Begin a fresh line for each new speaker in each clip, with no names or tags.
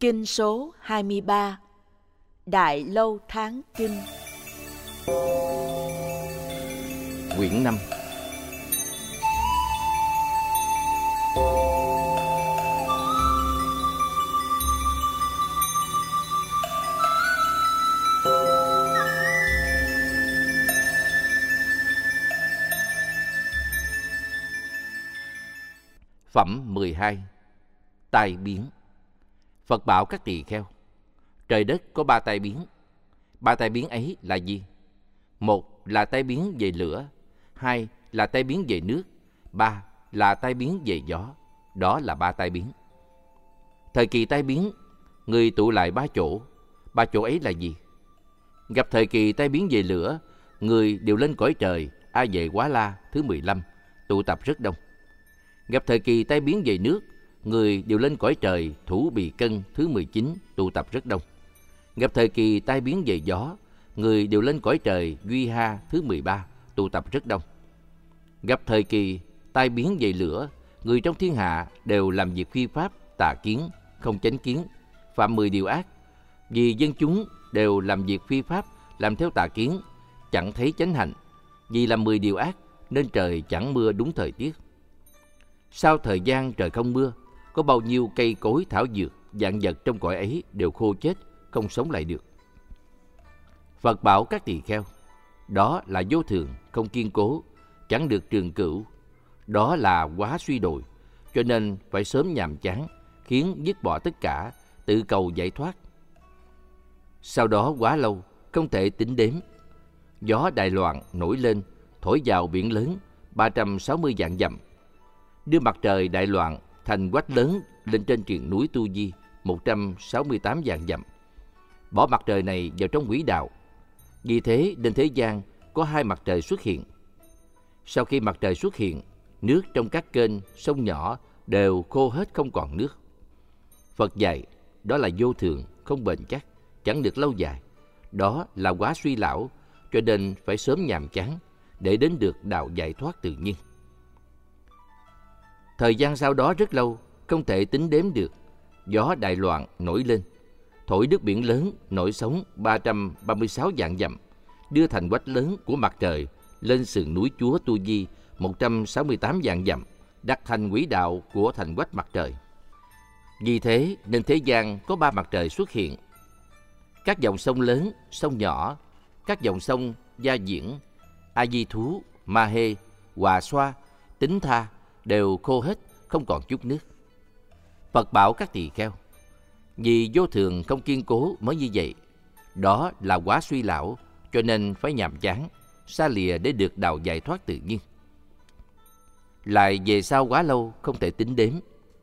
Kinh số 23 Đại Lâu Tháng Kinh.
Quyển 5 Phẩm 12 Tai biến. Phật bảo các tỳ kheo, Trời đất có ba tai biến Ba tai biến ấy là gì? Một là tai biến về lửa, Hai là tai biến về nước, Ba là tai biến về gió, Đó là ba tai biến Thời kỳ tai biến, Người tụ lại ba chỗ Ba chỗ ấy là gì? Gặp thời kỳ tai biến về lửa, Người đều lên cõi trời A về Quá La thứ 15 Tụ tập rất đông Gặp thời kỳ tai biến về nước người đều lên cõi trời thủ bì cân thứ 19 tụ tập rất đông. Gặp thời kỳ tai biến về gió, người đều lên cõi trời duy ha thứ 13 tụ tập rất đông. Gặp thời kỳ tai biến về lửa, người trong thiên hạ đều làm việc phi pháp, tà kiến, không chánh kiến, phạm 10 điều ác. Vì dân chúng đều làm việc phi pháp, làm theo tà kiến, chẳng thấy chánh hạnh. Vì làm 10 điều ác nên trời chẳng mưa đúng thời tiết. Sau thời gian trời không mưa, có bao nhiêu cây cối thảo dược, dạng vật trong cõi ấy đều khô chết, không sống lại được. Phật bảo các tỳ kheo, đó là vô thường, không kiên cố, chẳng được trường cửu. Đó là quá suy đồi, cho nên phải sớm nhàm chán, khiến dứt bỏ tất cả, tự cầu giải thoát. Sau đó quá lâu, không thể tính đếm. Gió Đài Loan nổi lên, thổi vào biển lớn, 360 vạn dặm. Đưa mặt trời Đại Loạn thành quách lớn lên trên triền núi Tu Di 168 vạn dặm. Bỏ mặt trời này vào trong quỹ đạo. Vì thế trên thế gian có hai mặt trời xuất hiện. Sau khi mặt trời xuất hiện, nước trong các kênh, sông nhỏ đều khô hết không còn nước. Phật dạy, đó là vô thường, không bền chắc, chẳng được lâu dài. Đó là quá suy lão, cho nên phải sớm nhàm chán để đến được đạo giải thoát tự nhiên. Thời gian sau đó rất lâu, không thể tính đếm được. Gió đại loạn nổi lên, thổi nước biển lớn nổi sóng 336 dạng dặm, đưa thành quách lớn của mặt trời lên sườn núi Chúa Tu Di 168 dạng dặm, đặt thành quỹ đạo của thành quách mặt trời. Vì thế nên thế gian có ba mặt trời xuất hiện. Các dòng sông lớn, sông nhỏ, các dòng sông Gia Diễn, A Di Thú, Ma Hê, Hòa Xoa, Tính Tha đều khô hết, không còn chút nước. Phật bảo các tỳ kheo, vì vô thường không kiên cố mới như vậy. Đó là quá suy lão, cho nên phải nhàm chán, xa lìa để được đào giải thoát tự nhiên. Lại về sau quá lâu không thể tính đếm,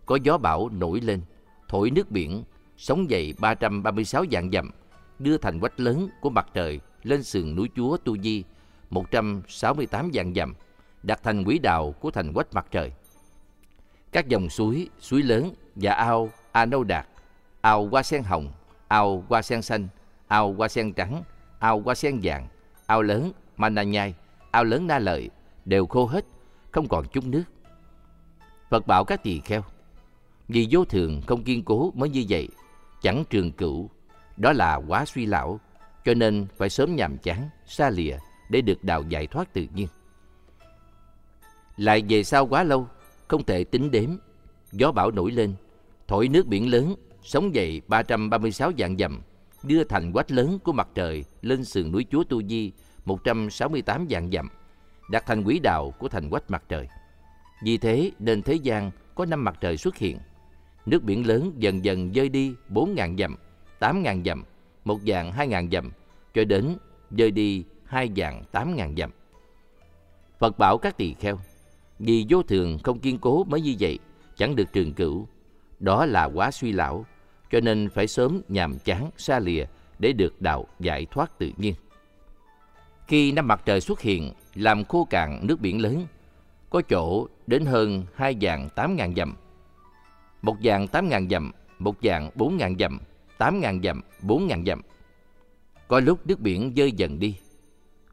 có gió bão nổi lên, thổi nước biển, sóng dậy 336 dạng dặm, đưa thành quách lớn của mặt trời lên sườn núi Chúa Tu Di 168 dạng dặm, đặt thành quỹ đạo của thành quách mặt trời. Các dòng suối, suối lớn và ao A Nâu Đạt, ao hoa sen hồng, ao hoa sen xanh, ao hoa sen trắng, ao hoa sen vàng, ao lớn Mana Nhai, ao lớn Na Lợi đều khô hết, không còn chút nước. Phật bảo các tỳ kheo, vì vô thường không kiên cố mới như vậy, chẳng trường cửu, đó là quá suy lão, cho nên phải sớm nhàm chán, xa lìa để được đào giải thoát tự nhiên. Lại về sau quá lâu, không thể tính đếm. Gió bão nổi lên, thổi nước biển lớn, sóng dậy 336 vạn dầm đưa thành quách lớn của mặt trời lên sườn núi Chúa Tu Di 168 vạn dặm, đặt thành quỹ đạo của thành quách mặt trời. Vì thế nên thế gian có năm mặt trời xuất hiện. Nước biển lớn dần dần rơi đi 4.000 dặm, 8.000 dặm, một dạng 2.000 dặm, cho đến rơi đi hai dạng 8.000 dặm. Phật bảo các tỳ kheo, vì vô thường không kiên cố mới như vậy, chẳng được trường cửu. Đó là quá suy lão, cho nên phải sớm nhàm chán, xa lìa để được đạo giải thoát tự nhiên. Khi năm mặt trời xuất hiện, làm khô cạn nước biển lớn, có chỗ đến hơn hai vạn tám ngàn dặm. Một vạn tám ngàn dặm, một vạn bốn ngàn dặm, tám ngàn dặm, bốn ngàn dặm. Có lúc nước biển dơi dần đi.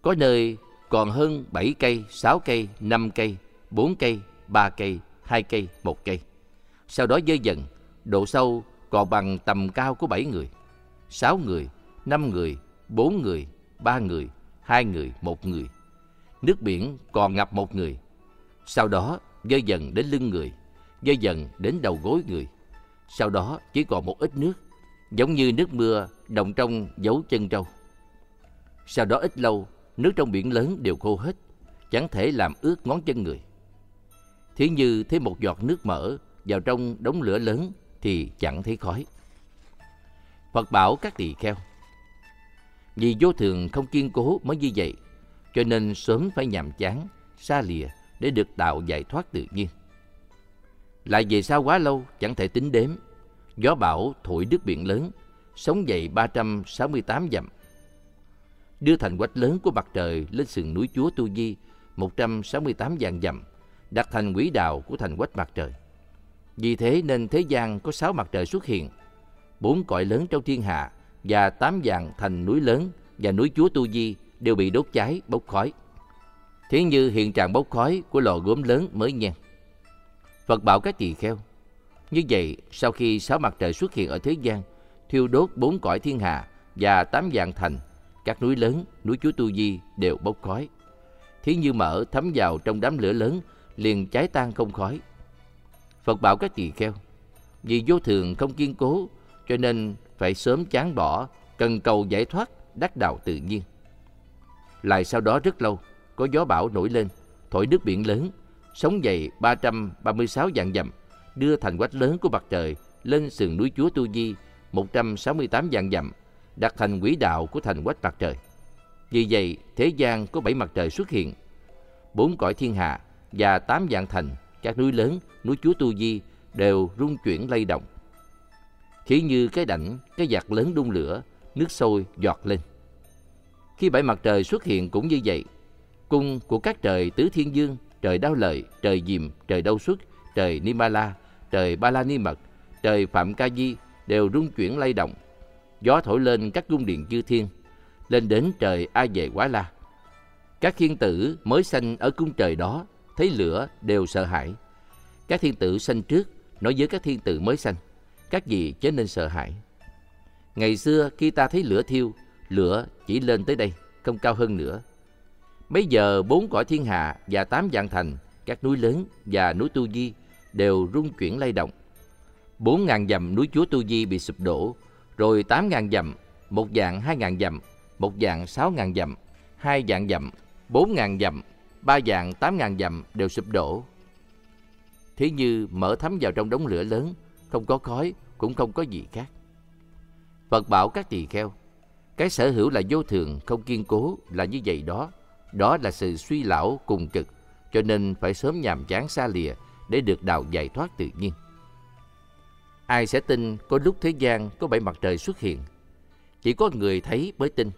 Có nơi còn hơn bảy cây, sáu cây, năm cây, 4 cây, 3 cây, 2 cây, 1 cây. Sau đó dơ dần, độ sâu còn bằng tầm cao của 7 người, 6 người, 5 người, 4 người, 3 người, 2 người, 1 người. Nước biển còn ngập một người. Sau đó dơ dần đến lưng người, dơ dần đến đầu gối người. Sau đó chỉ còn một ít nước, giống như nước mưa động trong dấu chân trâu. Sau đó ít lâu, nước trong biển lớn đều khô hết, chẳng thể làm ướt ngón chân người. Thế như thấy một giọt nước mỡ vào trong đống lửa lớn thì chẳng thấy khói. Phật bảo các tỳ kheo. Vì vô thường không kiên cố mới như vậy, cho nên sớm phải nhàm chán, xa lìa để được tạo giải thoát tự nhiên. Lại về sau quá lâu chẳng thể tính đếm, gió bão thổi nước biển lớn, sống dậy 368 dặm. Đưa thành quách lớn của mặt trời lên sườn núi Chúa Tu Di 168 vạn dặm, đặt thành quỹ đạo của thành quách mặt trời. Vì thế nên thế gian có sáu mặt trời xuất hiện, bốn cõi lớn trong thiên hạ và tám dạng thành núi lớn và núi Chúa Tu Di đều bị đốt cháy, bốc khói. Thế như hiện trạng bốc khói của lò gốm lớn mới nhen. Phật bảo các tỳ kheo. Như vậy, sau khi sáu mặt trời xuất hiện ở thế gian, thiêu đốt bốn cõi thiên hạ và tám dạng thành, các núi lớn, núi Chúa Tu Di đều bốc khói. thế như mở thấm vào trong đám lửa lớn, liền cháy tan không khói. Phật bảo các tỳ kheo, vì vô thường không kiên cố, cho nên phải sớm chán bỏ, cần cầu giải thoát, đắc đạo tự nhiên. Lại sau đó rất lâu, có gió bão nổi lên, thổi nước biển lớn, sóng dậy 336 vạn dặm, đưa thành quách lớn của mặt trời lên sườn núi Chúa Tu Di 168 vạn dặm, đặt thành quỹ đạo của thành quách mặt trời. Vì vậy, thế gian có bảy mặt trời xuất hiện, bốn cõi thiên hạ và tám dạng thành, các núi lớn, núi Chúa Tu Di đều rung chuyển lay động. Khi như cái đảnh, cái giặc lớn đun lửa, nước sôi giọt lên. Khi bảy mặt trời xuất hiện cũng như vậy, cung của các trời tứ thiên dương, trời đao lợi, trời diềm, trời đau xuất, trời Nimala, trời Ba La Ni Mật, trời Phạm Ca Di đều rung chuyển lay động. Gió thổi lên các cung điện chư thiên, lên đến trời A Vệ Quá La. Các thiên tử mới sanh ở cung trời đó, thấy lửa đều sợ hãi. Các thiên tử sanh trước nói với các thiên tử mới sanh, các gì chớ nên sợ hãi. Ngày xưa khi ta thấy lửa thiêu, lửa chỉ lên tới đây, không cao hơn nữa. Bây giờ bốn cõi thiên hạ và tám dạng thành, các núi lớn và núi Tu Di đều rung chuyển lay động. Bốn ngàn dặm núi Chúa Tu Di bị sụp đổ, rồi tám ngàn dặm, một dạng hai ngàn dặm, một dạng sáu ngàn dặm, hai dạng dặm, bốn ngàn dặm, ba dạng tám ngàn dặm đều sụp đổ. Thế như mở thấm vào trong đống lửa lớn, không có khói, cũng không có gì khác. Phật bảo các tỳ kheo, cái sở hữu là vô thường, không kiên cố là như vậy đó. Đó là sự suy lão cùng cực, cho nên phải sớm nhàm chán xa lìa để được đào giải thoát tự nhiên. Ai sẽ tin có lúc thế gian có bảy mặt trời xuất hiện? Chỉ có người thấy mới tin.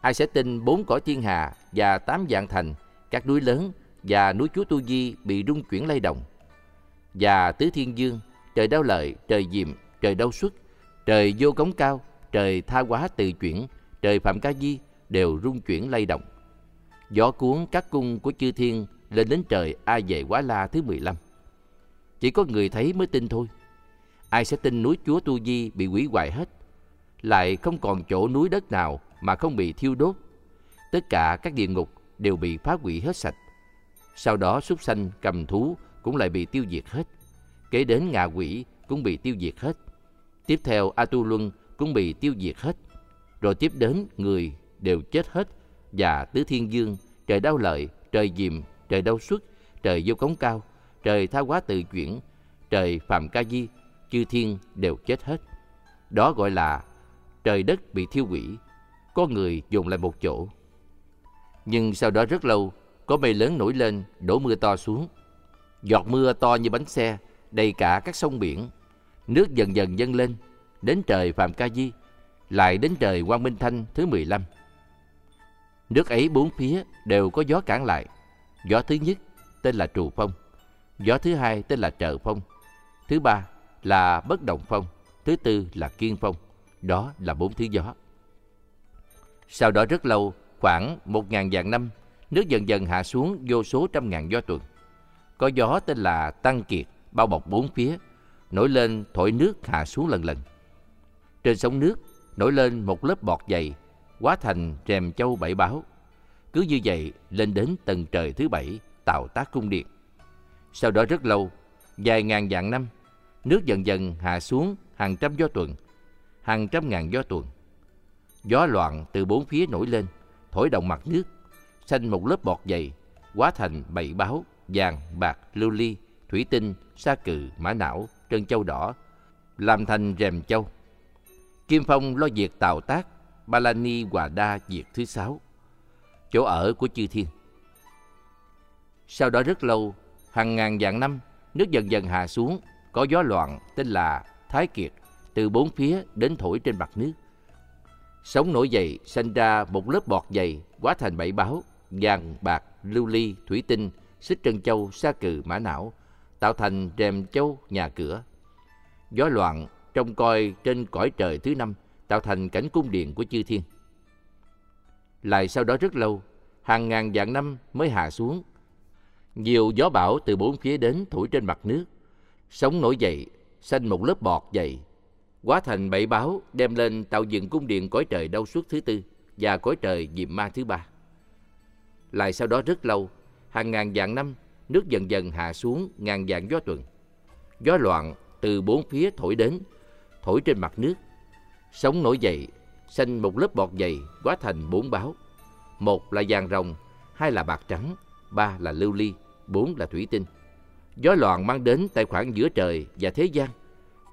Ai sẽ tin bốn cõi thiên hà và tám dạng thành, các núi lớn và núi Chúa Tu Di bị rung chuyển lay động? Và tứ thiên dương, trời đau lợi, trời diệm, trời đau xuất, trời vô cống cao, trời tha quá từ chuyển, trời phạm ca di đều rung chuyển lay động. Gió cuốn các cung của chư thiên lên đến trời A Vệ Quá La thứ 15. Chỉ có người thấy mới tin thôi. Ai sẽ tin núi Chúa Tu Di bị hủy hoại hết? Lại không còn chỗ núi đất nào mà không bị thiêu đốt. Tất cả các địa ngục đều bị phá hủy hết sạch. Sau đó súc sanh cầm thú cũng lại bị tiêu diệt hết. Kế đến ngạ quỷ cũng bị tiêu diệt hết. Tiếp theo A Tu Luân cũng bị tiêu diệt hết. Rồi tiếp đến người đều chết hết và tứ thiên dương, trời đau lợi, trời diềm, trời đau xuất, trời vô cống cao, trời tha hóa tự chuyển, trời phạm ca di, chư thiên đều chết hết. Đó gọi là trời đất bị thiêu hủy, có người dùng lại một chỗ. Nhưng sau đó rất lâu, có mây lớn nổi lên, đổ mưa to xuống. Giọt mưa to như bánh xe, đầy cả các sông biển. Nước dần dần dâng lên, đến trời Phạm Ca Di, lại đến trời Quang Minh Thanh thứ 15. Nước ấy bốn phía đều có gió cản lại. Gió thứ nhất tên là Trù Phong, gió thứ hai tên là Trợ Phong, thứ ba là Bất Động Phong, thứ tư là Kiên Phong. Đó là bốn thứ gió. Sau đó rất lâu, khoảng một ngàn vạn năm, nước dần dần hạ xuống vô số trăm ngàn gió tuần. Có gió tên là Tăng Kiệt, bao bọc bốn phía, nổi lên thổi nước hạ xuống lần lần. Trên sóng nước nổi lên một lớp bọt dày, hóa thành rèm châu bảy báo. Cứ như vậy lên đến tầng trời thứ bảy tạo tác cung điện. Sau đó rất lâu, vài ngàn vạn năm, nước dần dần hạ xuống hàng trăm gió tuần, hàng trăm ngàn gió tuần. Gió loạn từ bốn phía nổi lên, thổi động mặt nước, xanh một lớp bọt dày, hóa thành bảy báo, vàng, bạc, lưu ly, thủy tinh, sa cừ, mã não, trân châu đỏ, làm thành rèm châu. Kim Phong lo việc tào tác, Balani Hòa Đa việc thứ sáu, chỗ ở của chư thiên. Sau đó rất lâu, hàng ngàn vạn năm, nước dần dần hạ xuống, có gió loạn tên là Thái Kiệt, từ bốn phía đến thổi trên mặt nước sống nổi dậy, sinh ra một lớp bọt dày, hóa thành bảy báo, vàng, bạc, lưu ly, thủy tinh, xích trân châu, sa cừ, mã não, tạo thành rèm châu nhà cửa. Gió loạn trông coi trên cõi trời thứ năm, tạo thành cảnh cung điện của chư thiên. Lại sau đó rất lâu, hàng ngàn vạn năm mới hạ xuống. Nhiều gió bão từ bốn phía đến thổi trên mặt nước. sống nổi dậy, xanh một lớp bọt dày. Quá thành bảy báo đem lên tạo dựng cung điện cõi trời đau suốt thứ tư và cõi trời diệm ma thứ ba. Lại sau đó rất lâu, hàng ngàn vạn năm, nước dần dần hạ xuống ngàn vạn gió tuần. Gió loạn từ bốn phía thổi đến, thổi trên mặt nước. Sóng nổi dậy, xanh một lớp bọt dày quá thành bốn báo. Một là vàng rồng, hai là bạc trắng, ba là lưu ly, bốn là thủy tinh. Gió loạn mang đến tại khoảng giữa trời và thế gian,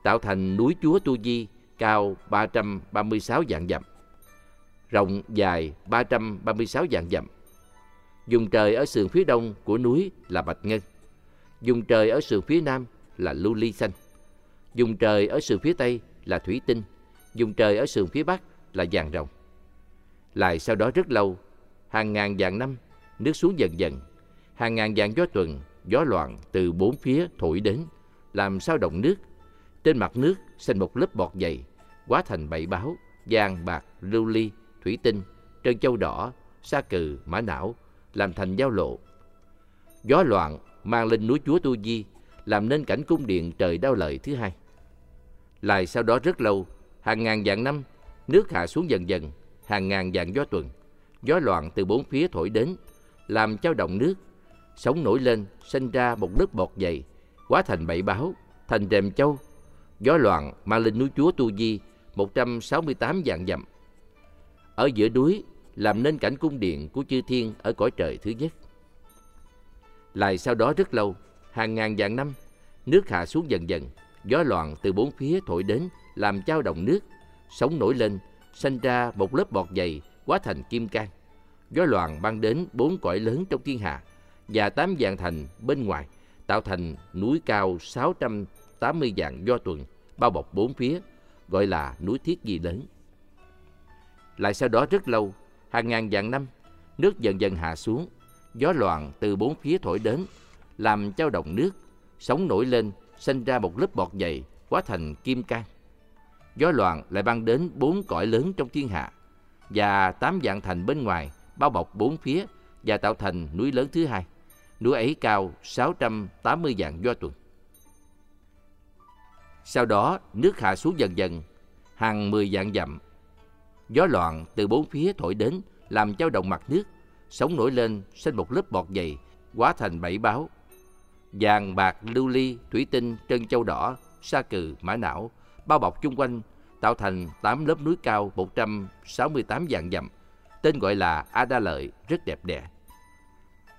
tạo thành núi chúa Tu Di cao 336 dạng dặm, rộng dài 336 dạng dặm. Dùng trời ở sườn phía đông của núi là bạch ngân, dùng trời ở sườn phía nam là lưu ly xanh, dùng trời ở sườn phía tây là thủy tinh, dùng trời ở sườn phía bắc là vàng rồng. Lại sau đó rất lâu, hàng ngàn vạn năm, nước xuống dần dần, hàng ngàn vạn gió tuần, gió loạn từ bốn phía thổi đến, làm sao động nước. Trên mặt nước sinh một lớp bọt dày, hóa thành bảy báo, vàng, bạc, lưu ly, thủy tinh, trân châu đỏ, sa cừ, mã não, làm thành giao lộ. Gió loạn mang lên núi chúa Tu Di, làm nên cảnh cung điện trời đau lợi thứ hai. Lại sau đó rất lâu, hàng ngàn vạn năm, nước hạ xuống dần dần, hàng ngàn vạn gió tuần. Gió loạn từ bốn phía thổi đến, làm trao động nước. Sóng nổi lên, sinh ra một lớp bọt dày, hóa thành bảy báo, thành rèm châu. Gió loạn mang lên núi chúa Tu Di 168 vạn dặm. Ở giữa núi làm nên cảnh cung điện của chư thiên ở cõi trời thứ nhất. Lại sau đó rất lâu, hàng ngàn vạn năm, nước hạ xuống dần dần, gió loạn từ bốn phía thổi đến làm trao động nước, sóng nổi lên, sinh ra một lớp bọt dày hóa thành kim cang. Gió loạn mang đến bốn cõi lớn trong thiên hạ và tám vạn thành bên ngoài, tạo thành núi cao 80 dạng do tuần, bao bọc bốn phía, gọi là núi thiết di lớn. Lại sau đó rất lâu, hàng ngàn vạn năm, nước dần dần hạ xuống, gió loạn từ bốn phía thổi đến, làm trao động nước, sóng nổi lên, sinh ra một lớp bọt dày, hóa thành kim cang. Gió loạn lại ban đến bốn cõi lớn trong thiên hạ, và tám dạng thành bên ngoài, bao bọc bốn phía và tạo thành núi lớn thứ hai. Núi ấy cao 680 dạng do tuần. Sau đó, nước hạ xuống dần dần, hàng 10 dạng dặm. Gió loạn từ bốn phía thổi đến, làm dao động mặt nước, sóng nổi lên, sinh một lớp bọt dày, hóa thành bảy báo. Vàng, bạc, lưu ly, thủy tinh, trân châu đỏ, sa cừ, mã não, bao bọc chung quanh, tạo thành 8 lớp núi cao 168 dạng dặm, tên gọi là A Đa Lợi, rất đẹp đẽ.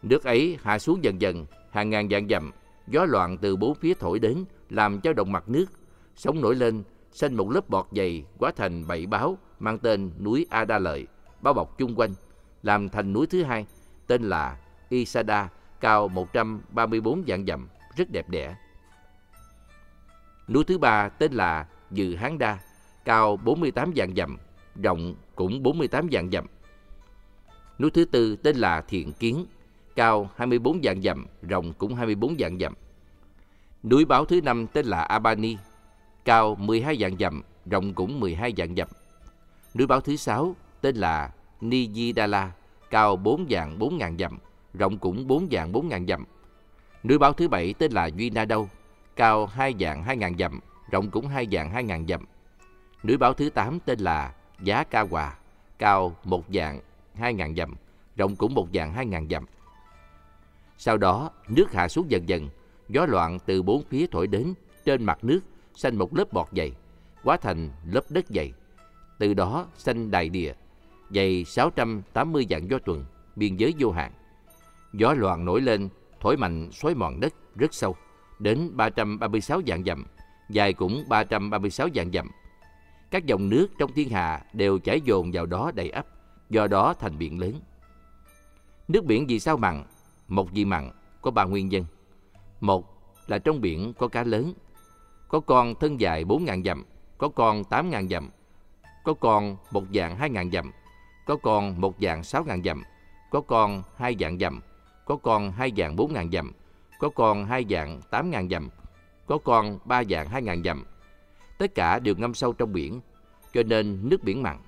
Nước ấy hạ xuống dần dần, hàng ngàn dạng dặm, gió loạn từ bốn phía thổi đến, làm cho động mặt nước, sóng nổi lên, sinh một lớp bọt dày, hóa thành bảy báo, mang tên núi A Đa Lợi, bao bọc chung quanh, làm thành núi thứ hai, tên là Isada, cao 134 vạn dặm, rất đẹp đẽ. Núi thứ ba tên là Dự Hán Đa, cao 48 vạn dặm, rộng cũng 48 vạn dặm. Núi thứ tư tên là Thiện Kiến, cao 24 vạn dặm, rộng cũng 24 vạn dặm. Núi báo thứ năm tên là Abani, cao 12 dạng dặm, rộng cũng 12 dạng dặm. Núi báo thứ sáu tên là Nijidala, cao 4 dạng 4 ngàn dặm, rộng cũng 4 dạng 4 ngàn dặm. Núi báo thứ bảy tên là Duy Na Đâu, cao 2 dạng 2 ngàn dặm, rộng cũng 2 dạng 2 ngàn dặm. Núi báo thứ 8 tên là Giá Ca Hòa, cao 1 dạng 2 ngàn dặm, rộng cũng 1 dạng 2 ngàn dặm. Sau đó, nước hạ xuống dần dần, gió loạn từ bốn phía thổi đến, trên mặt nước xanh một lớp bọt dày, hóa thành lớp đất dày. Từ đó xanh đại địa, dày 680 dặm gió tuần, biên giới vô hạn. Gió loạn nổi lên, thổi mạnh xói mòn đất rất sâu, đến 336 sáu dặm, dài cũng 336 sáu dặm. Các dòng nước trong thiên hạ đều chảy dồn vào đó đầy ắp, do đó thành biển lớn. Nước biển vì sao mặn? Một vì mặn có ba nguyên nhân. Một là trong biển có cá lớn, có con thân dài 4.000 dặm, có con 8.000 dặm, có con một dạng 2.000 dặm, có con một dạng 6.000 dặm, có con hai dạng dặm, có con hai dạng 4.000 dặm, có con hai dạng 8.000 dặm, có con ba dạng 2.000 dặm. Tất cả đều ngâm sâu trong biển, cho nên nước biển mặn.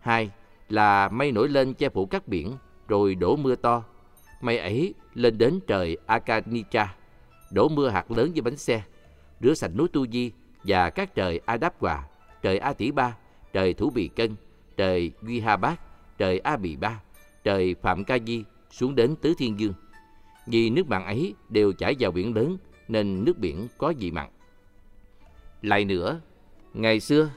Hai là mây nổi lên che phủ các biển, rồi đổ mưa to. Mây ấy lên đến trời Akanicha, đổ mưa hạt lớn như bánh xe, rửa sạch núi Tu Di và các trời A Đáp Hòa, trời A Tỷ Ba, trời Thủ Bì Cân, trời Duy Ha Bát, trời A Bì Ba, trời Phạm Ca Di xuống đến Tứ Thiên Dương. Vì nước mặn ấy đều chảy vào biển lớn nên nước biển có vị mặn. Lại nữa, ngày xưa,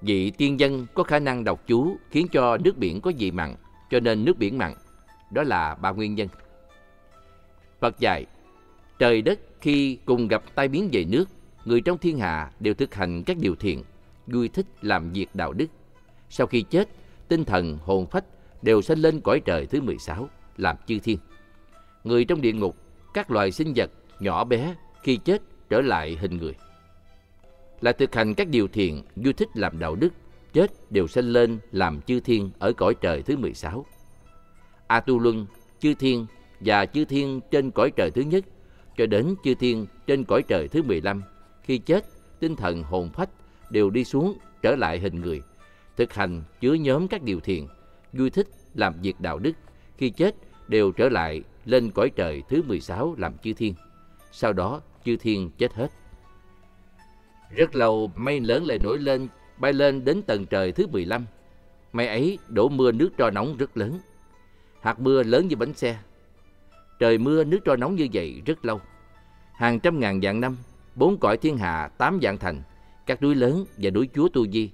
vị tiên dân có khả năng đọc chú khiến cho nước biển có vị mặn, cho nên nước biển mặn. Đó là ba nguyên nhân. Phật dạy, trời đất khi cùng gặp tai biến về nước, người trong thiên hạ đều thực hành các điều thiện, vui thích làm việc đạo đức. Sau khi chết, tinh thần, hồn phách đều sanh lên cõi trời thứ 16, làm chư thiên. Người trong địa ngục, các loài sinh vật nhỏ bé khi chết trở lại hình người. Là thực hành các điều thiện, vui thích làm đạo đức, chết đều sanh lên làm chư thiên ở cõi trời thứ 16. A Tu Luân, chư thiên và chư thiên trên cõi trời thứ nhất cho đến chư thiên trên cõi trời thứ 15. Khi chết, tinh thần hồn phách đều đi xuống trở lại hình người, thực hành chứa nhóm các điều thiện, vui thích làm việc đạo đức. Khi chết đều trở lại lên cõi trời thứ 16 làm chư thiên. Sau đó chư thiên chết hết. Rất lâu mây lớn lại nổi lên, bay lên đến tầng trời thứ 15. Mây ấy đổ mưa nước tro nóng rất lớn. Hạt mưa lớn như bánh xe. Trời mưa nước trôi nóng như vậy rất lâu. Hàng trăm ngàn vạn năm, bốn cõi thiên hạ tám dạng thành, các núi lớn và núi chúa Tu Di.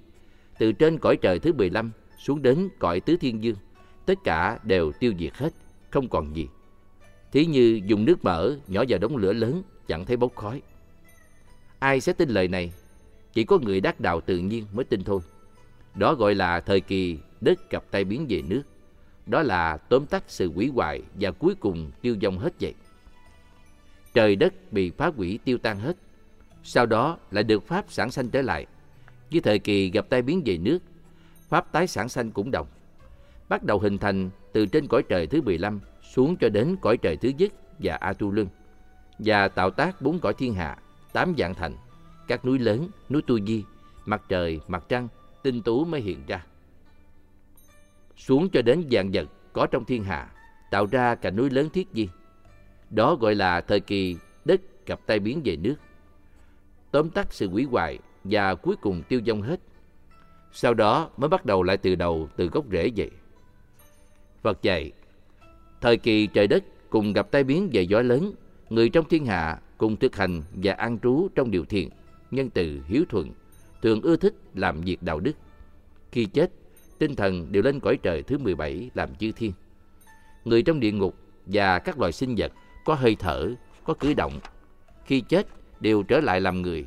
Từ trên cõi trời thứ 15 xuống đến cõi tứ thiên dương, tất cả đều tiêu diệt hết, không còn gì. Thí như dùng nước mỡ nhỏ vào đống lửa lớn, chẳng thấy bốc khói. Ai sẽ tin lời này? Chỉ có người đắc đạo tự nhiên mới tin thôi. Đó gọi là thời kỳ đất cặp tay biến về nước. Đó là tóm tắt sự quỷ hoại và cuối cùng tiêu vong hết vậy. Trời đất bị phá hủy tiêu tan hết. Sau đó lại được Pháp sản sanh trở lại. Với thời kỳ gặp tai biến về nước, Pháp tái sản sanh cũng đồng. Bắt đầu hình thành từ trên cõi trời thứ 15 xuống cho đến cõi trời thứ nhất và A Tu Lương và tạo tác bốn cõi thiên hạ, tám dạng thành, các núi lớn, núi Tu Di, mặt trời, mặt trăng, tinh tú mới hiện ra. Xuống cho đến dạng vật có trong thiên hạ, tạo ra cả núi lớn thiết di. Đó gọi là thời kỳ đất gặp tai biến về nước. Tóm tắt sự quỷ hoại và cuối cùng tiêu vong hết. Sau đó mới bắt đầu lại từ đầu, từ gốc rễ vậy. Phật dạy, thời kỳ trời đất cùng gặp tai biến về gió lớn, người trong thiên hạ cùng thực hành và an trú trong điều thiện, nhân từ, hiếu thuận, thường ưa thích làm việc đạo đức. Khi chết, tinh thần đều lên cõi trời thứ 17 làm chư thiên. Người trong địa ngục và các loài sinh vật có hơi thở, có cử động. Khi chết, đều trở lại làm người,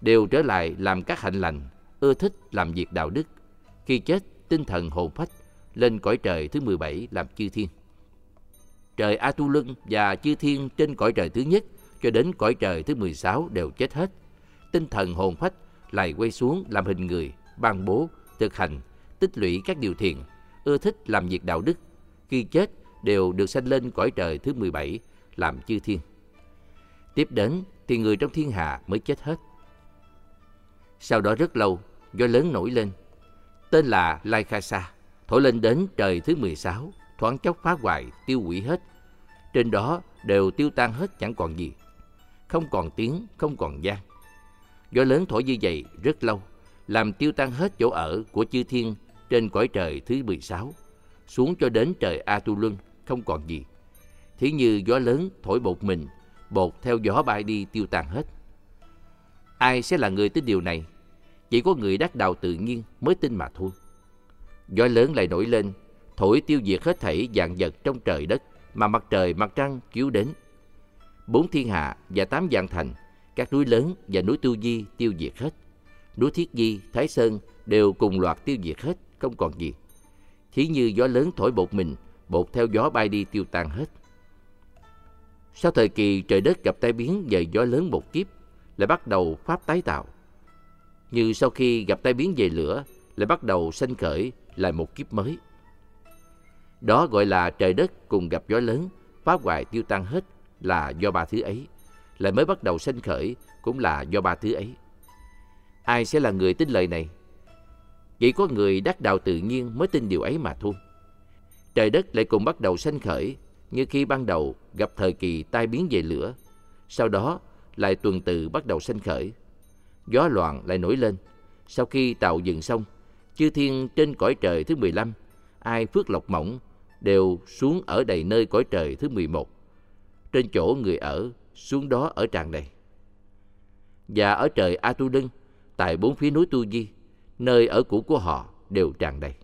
đều trở lại làm các hạnh lành, ưa thích làm việc đạo đức. Khi chết, tinh thần hồn phách lên cõi trời thứ 17 làm chư thiên. Trời A Tu lưng và chư thiên trên cõi trời thứ nhất cho đến cõi trời thứ 16 đều chết hết. Tinh thần hồn phách lại quay xuống làm hình người, ban bố, thực hành, tích lũy các điều thiện, ưa thích làm việc đạo đức. Khi chết đều được sanh lên cõi trời thứ 17 làm chư thiên. Tiếp đến thì người trong thiên hạ mới chết hết. Sau đó rất lâu, gió lớn nổi lên, tên là Lai Kha Sa, thổi lên đến trời thứ 16, thoáng chốc phá hoại, tiêu hủy hết. Trên đó đều tiêu tan hết chẳng còn gì. không còn tiếng, không còn gian. Gió lớn thổi như vậy rất lâu, làm tiêu tan hết chỗ ở của chư thiên trên cõi trời thứ 16, xuống cho đến trời A Tu Luân không còn gì. Thí như gió lớn thổi bột mình, bột theo gió bay đi tiêu tan hết. Ai sẽ là người tin điều này? Chỉ có người đắc đạo tự nhiên mới tin mà thôi. Gió lớn lại nổi lên, thổi tiêu diệt hết thảy dạng vật trong trời đất mà mặt trời mặt trăng chiếu đến. Bốn thiên hạ và tám dạng thành, các núi lớn và núi tiêu di tiêu diệt hết. Núi Thiết Di, Thái Sơn đều cùng loạt tiêu diệt hết, không còn gì. Thí như gió lớn thổi bột mình, bột theo gió bay đi tiêu tan hết. Sau thời kỳ trời đất gặp tai biến về gió lớn một kiếp, lại bắt đầu pháp tái tạo. Như sau khi gặp tai biến về lửa, lại bắt đầu sanh khởi lại một kiếp mới. Đó gọi là trời đất cùng gặp gió lớn, phá hoại tiêu tan hết là do ba thứ ấy. Lại mới bắt đầu sanh khởi cũng là do ba thứ ấy. Ai sẽ là người tin lời này? Chỉ có người đắc đạo tự nhiên mới tin điều ấy mà thôi. Trời đất lại cùng bắt đầu sanh khởi như khi ban đầu gặp thời kỳ tai biến về lửa. Sau đó lại tuần tự bắt đầu sanh khởi. Gió loạn lại nổi lên. Sau khi tạo dựng xong, chư thiên trên cõi trời thứ 15, ai phước lộc mỏng đều xuống ở đầy nơi cõi trời thứ 11. Trên chỗ người ở, xuống đó ở tràn đầy. Và ở trời A Tu Đưng, tại bốn phía núi Tu Di, nơi ở cũ của họ đều tràn đầy.